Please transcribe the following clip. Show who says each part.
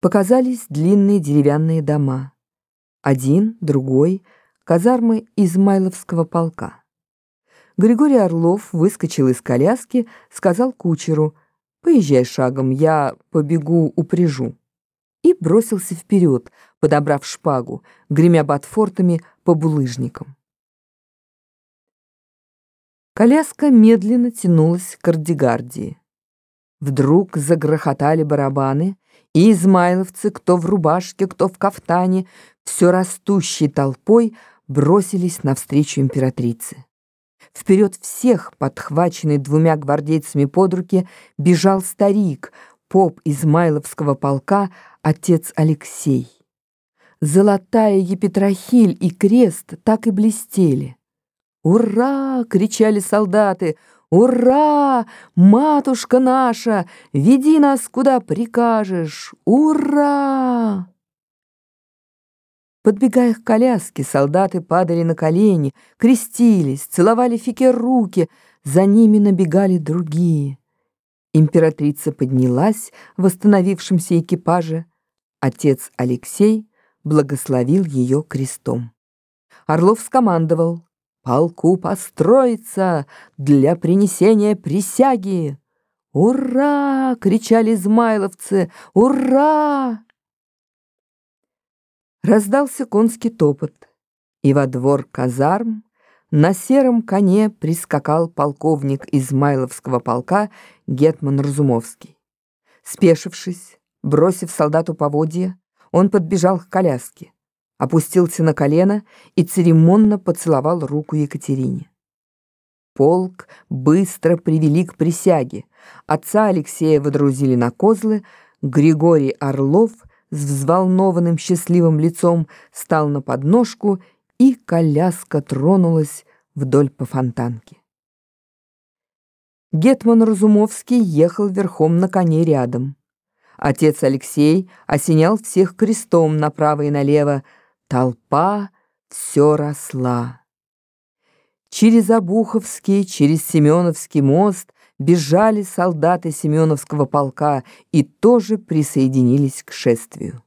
Speaker 1: Показались длинные деревянные дома. Один, другой — казармы Измайловского полка. Григорий Орлов выскочил из коляски, сказал кучеру «Поезжай шагом, я побегу, упряжу» и бросился вперед, подобрав шпагу, гремя ботфортами по булыжникам. Коляска медленно тянулась к Ардигардии. Вдруг загрохотали барабаны, и измайловцы, кто в рубашке, кто в кафтане, все растущей толпой бросились навстречу императрице. Вперед всех, подхваченный двумя гвардейцами под руки, бежал старик, поп Измайловского полка, отец Алексей. Золотая епитрахиль и крест так и блестели. «Ура!» — кричали солдаты. «Ура! Матушка наша! Веди нас, куда прикажешь! Ура!» Подбегая к коляске, солдаты падали на колени, крестились, целовали Фике руки, за ними набегали другие. Императрица поднялась в восстановившемся экипаже. Отец Алексей благословил ее крестом. Орлов скомандовал полку построиться для принесения присяги. «Ура!» — кричали измайловцы. «Ура!» Раздался конский топот, и во двор казарм на сером коне прискакал полковник Измайловского полка Гетман Разумовский. Спешившись, бросив солдату поводья, он подбежал к коляске опустился на колено и церемонно поцеловал руку Екатерине. Полк быстро привели к присяге. Отца Алексея водрузили на козлы, Григорий Орлов с взволнованным счастливым лицом стал на подножку, и коляска тронулась вдоль по фонтанке. Гетман Разумовский ехал верхом на коне рядом. Отец Алексей осенял всех крестом направо и налево, Толпа все росла. Через Обуховский, через Семеновский мост бежали солдаты Семеновского полка и тоже присоединились к шествию.